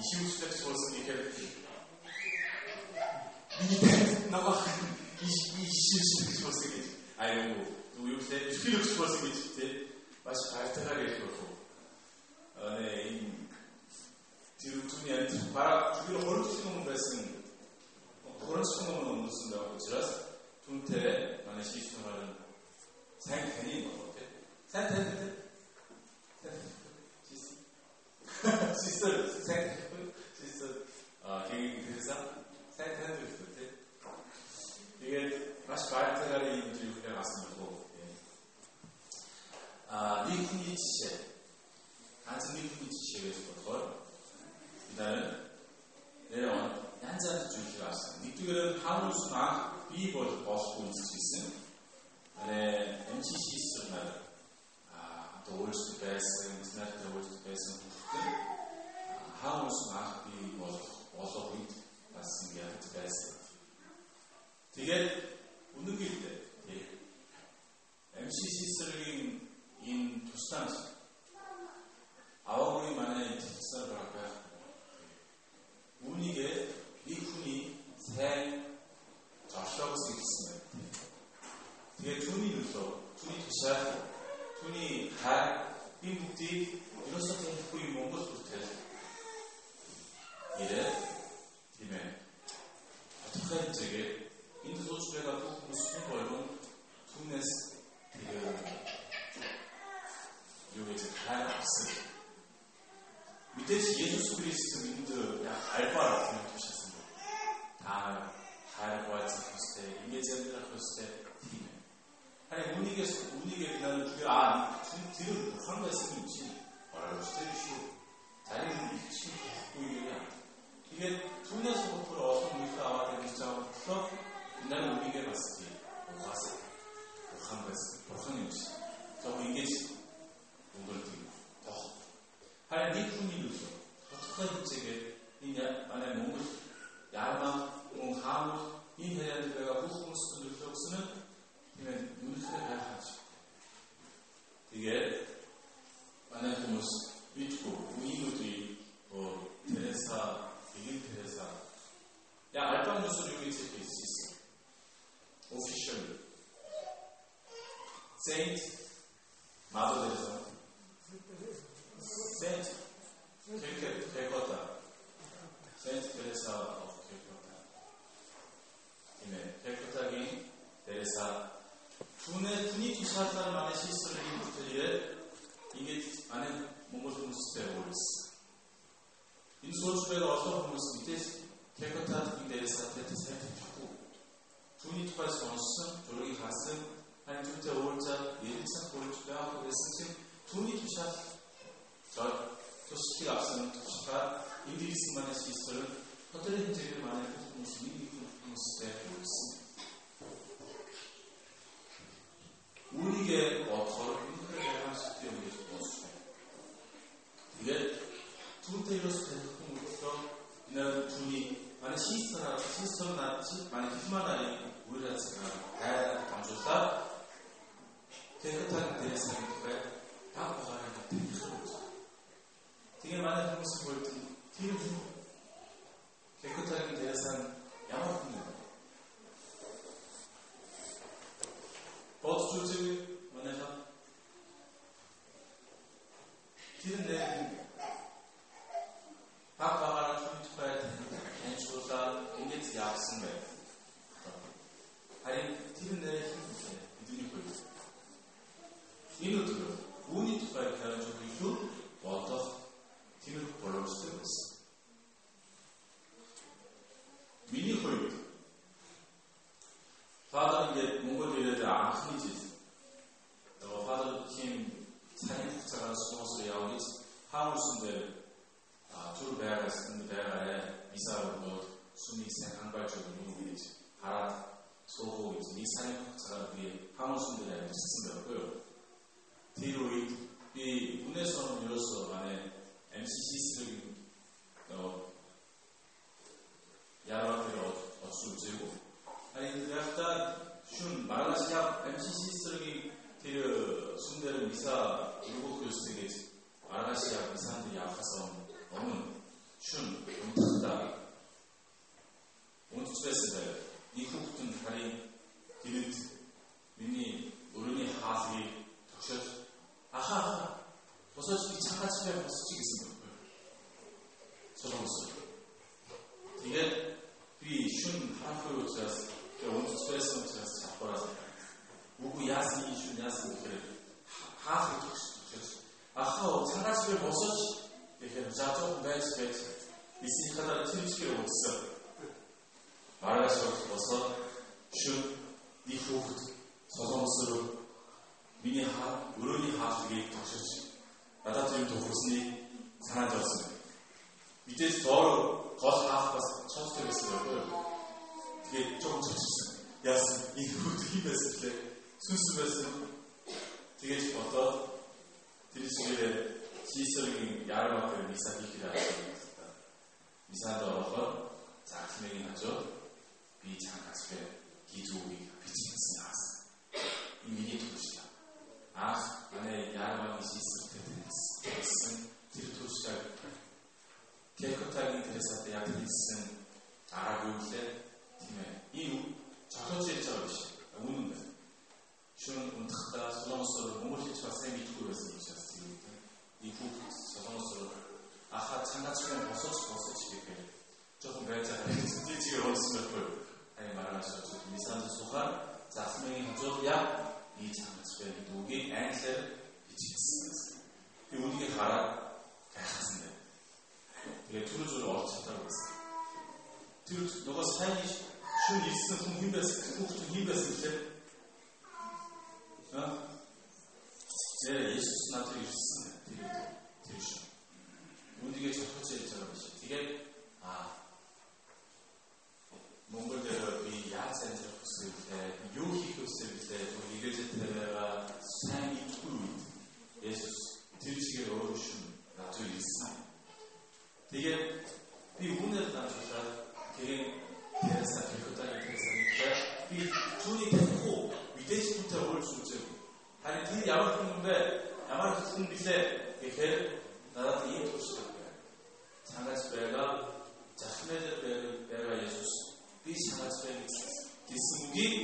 ишүүжлэгч болсон гэхээр миний танд намайг ишүүжлэгч болсон гэж аюу юу юу лээ ишүүлэгч болсон гэж те маш гайхалтай гэж болох. Аа энэ тэр түүний амьд бараг зүгээр хоригдсон хүн байсан. Хоригдсон хүн өмсөн байх учраас түүнтэй манай шийдвэрээр сайн таних болох те сайн таних ярианы интервьюхээр гарсан болов уу? Аа, нийтний жишээ. Ганц нийтний жишээс болохоор дараа нэр он янз бүрийн зүйл гарсан. Нэгдүгээр нь Паулус маань би бол болохгүй гэсэн. Арай эмчиш хийсэн байна. Аа, одоо өөрсдөө байсан, интернетээр өөрсдөө байсан гэхдээ Паулус маань би болох болох үед бас ингэж байсан. Тэгээд үнэн гэлээ and she's serving in substance хон байсан юм чинь орооч тэр шүү. Таны хэлчихсэн байхгүй юм яа. Тэгээд түүнээс өөр олон үйл аваад ирж байгаа болохоор энэ нь үгийгээ бас тийм угаасаа бурхан байсан. Бурхан юм шиг. Зөв ингэж өнгөрдөг. Харин нэг хүний үйл. Тодорхой хэмжээгээр Saint Madhurism, Saint Kekota, Saint Teresa of Kekota. Хэмээ Кекотагийн Teresa түүнээ түүний тушаалаар манай шийсрийн бүтээрээ ингэж манай Монгол хүмүүстэй үйлсэн. Энэ сүүлчээр олон хүмүүс мэдээс Кекотагийн Teresa-тэй сайн чадахгүй. Түүний тухай сонссон, зургийг хасан 하나님 둘째, 오월자 예비상 보를 준비하고 예승신 두니 투샷. 저 도시티 앞서는 도시가 인디리스만의 수있어를 허들린 제를 만에 모습이 모습에 보였습니다. 우리에게 어터를 힘들게 할수 있게 모습에 이게 두테이로스 대통령으로서 이날 두니, 만약 시스터나 시스터나 만약 희망하니 тэр 사역자 우리 사무실들에 말씀드렸고요. 뒤로 이 문해성 유로서 안에 MCC적인 어, 야라들이 어수 지고 아니 그래서 슌 말라시아 MCC적인 뒤로 순대를 미사 일곱 교수에게 말라시아 미사한테 약해서 너무 슌 너무 크다 солонгос. Тэгээд би шүн харахгүй учраас тэгээд үндэслэсэн учраас чадвараас үгүй яасан юм шүн яасан гэхээр хаах гэж хэлчихсэн. Ахаа цараас би босож тэгэхээр жадуу байж байж бисний хатар тэрчгээ уусан. Бараас босоод шүн ди хүүхд солонгос руу миний хаа өрөөний хаалхыг тогшиж надад юм тохирсныг санаад орсон. Мэдээж доор гол хаах бас цонцтой байсан байхгүй юу? Тэгээд жоом цочсон. Яасан энэ хөдөлгөөн байсан лээ. Сүнс байсан. Тэгээд бодоод тэр зүйлээ Чисэргийн ярмаг дээр мисаа хийхээр авсан. Мисаа доороо Текотагийн Тересад яг хийсэн арга юу лээ? Тийм ээ. Ийм жолооч ярьж байгаа биш. Үнэн юм байна. Шөн унтахтаа солонгосоор мөнгөлж бас юм идэхгүй байсан юм шиг байна. Ийм бүх солонгосоор ахаа цангацгийн босож босож хийгээ. Жохон байцаа хэвчээ чигээр уусан байхгүй. Ай маргааш очоод мисанд сухаар засмын хажууд яа хийж хангах вэ гэдэг үгийг англиар бичсэн. Би үүнийг хараад гайхсан байна. Тэгээд түр зүр орж чадаа гэсэн. Тэр нөгөө сайн шин ирсэн хүн хин байсан, хүүхдүүд хин байсан гэхэл аа Э Иесус надад ирсэн. Тэр тэр шин. Үндигээ чухал зүйл байгаа биш. Тэгээд аа Монгол дээр би яаж амжих хүсэл вэ? Юу хийх хүсэл вэ? Нэгээс тэрээр сайн итгэв. Иесус тэр чигээр өөрөөр шин надад ирсэн. Тэгээд би үүнээр дамжуулаад тэгээд тэрсаа хэлхүүтэй тэрсаа хэлээ. Би түүний төлхөө мэдээж түүнтэй уулз үзэв. Харин тэр ямар хүн юм бэ? Ямар хүн билээ гэхээр надад ийм туслав. Цангаас байгаа захмелэр байгаа Есүс би санаас байна гэсэнгийг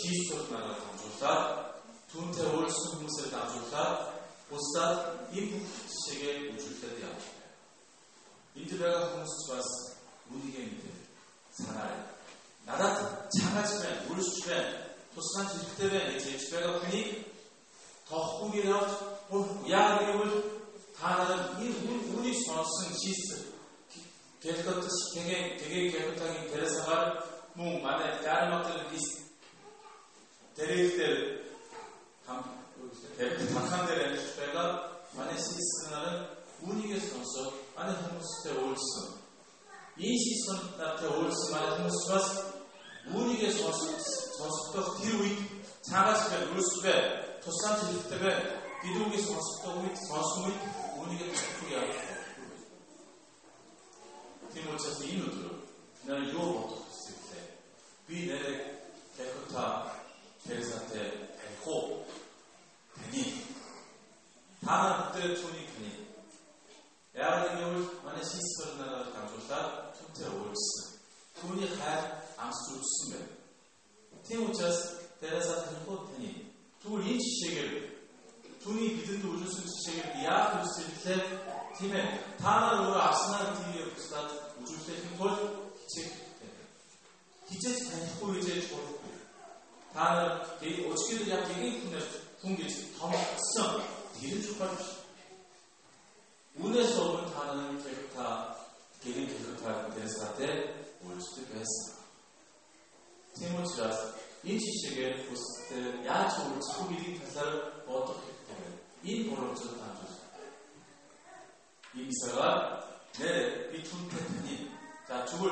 Jesus надад хамжуулаад түүнтэй уулзсан хүмүүсээр дамжуулаад бусдад энэ бүх жишээгээ үзүүлээд яв. 이들과 공수주와서 좋았어. 우리게 믿음, 사나이, 나다 장아지면 물수주면 도스만 지식 때문에 이제 집에가 분이 더 호기나 야기를 다나는 이 운이 수없은 지스. 계획같은 되게 되게 계획하기 대사가 뭐 만에 다른 것들을 리스. 데릴 때를 그, 대륙 당한들의 집회가 만에 시스나는 universo 안에 한국스테 올스 인시 선나테 올스 만에 한국스바스 우니게 저스 저스터 디루이 자가스베 울스배 도산트 히트베 비두게 저스터 우이 저스무이 우니게 토프야 디모차스 이누드로 나는 요버도 쓰게 비네레 데코타 대사테 에코 대니 다나 그때 손이 Яг энэ үйл манай систер нараар хамжуулаад түүнтэй өөрчлөсөн. Түүний хайр амс зүрсэн байна. Тийм учраас Тэресад хэлэхэд таны түүний жишээгээр түүний бидэнд өгсөн жишээгээр яах үсэлээ тийм ээ та нар өөрөө авснаар тийм бусдад үзүүлэх нь тул хичээх хичээж танихгүй гэж болохгүй. Та нар дэг өчгөр яг нэг хүнээр хүн гэж томлсон. Тэр нь чухал биш. 눈의 시험을 하나님 개그타, 개인 개그타 대사한테 올 수도 했어. 티모치라서 인치식의 보스때 야적으로 초기리 대사를 어떻게 했다면 인본업적 단조죠. 이 미사가 내비툰 태탄이 자 죽을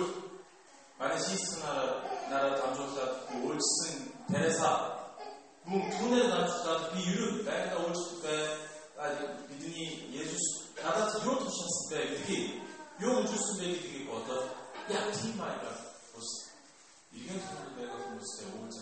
만약 시스 나라 나라 단조사 올승 대사 뭉 두네 단조사 비유를 내가 올수 때 아직 믿으니 예수 надад юу тушаасан бэ гэдгийг юу үжилсэн бэ гэдгийг бодоод яг тийм байгаад бас иргэн хүмүүс байгаа хүмүүстэй уулзах